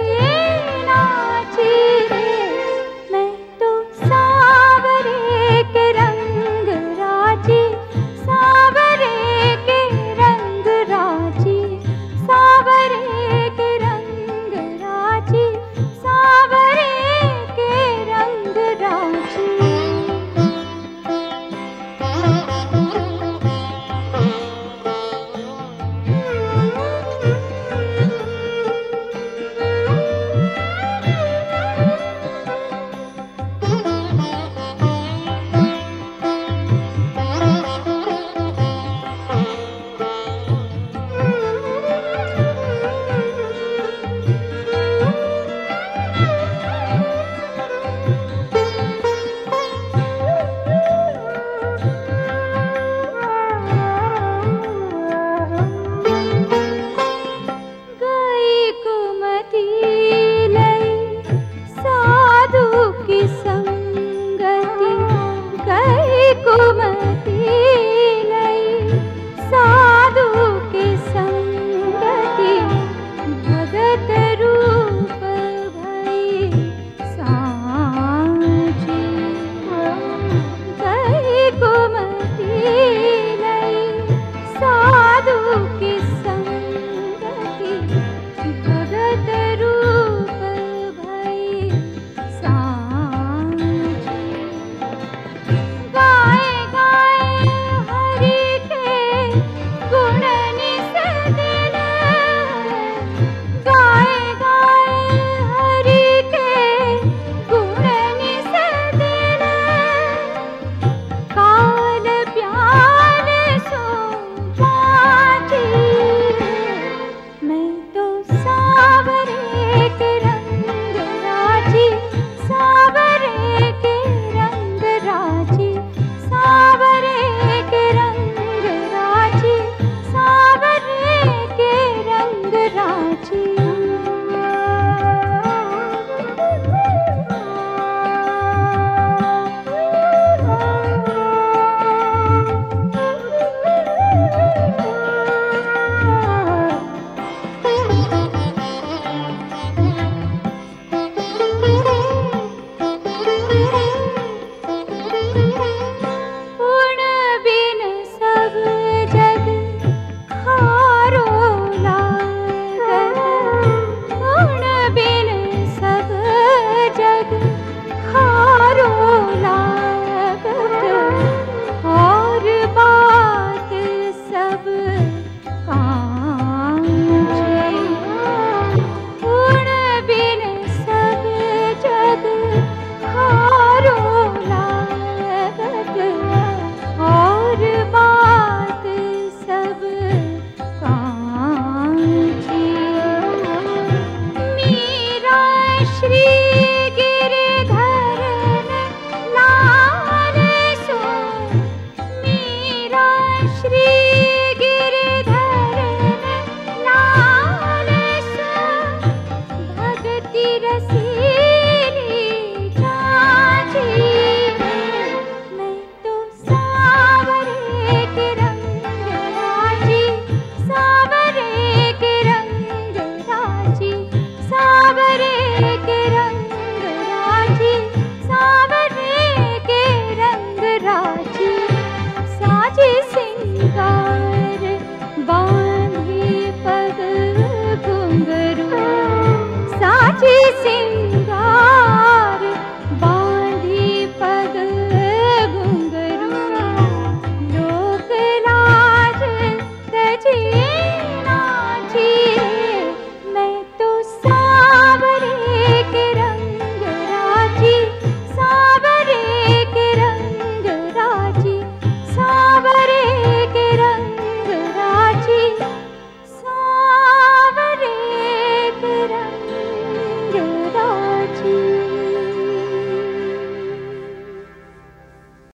से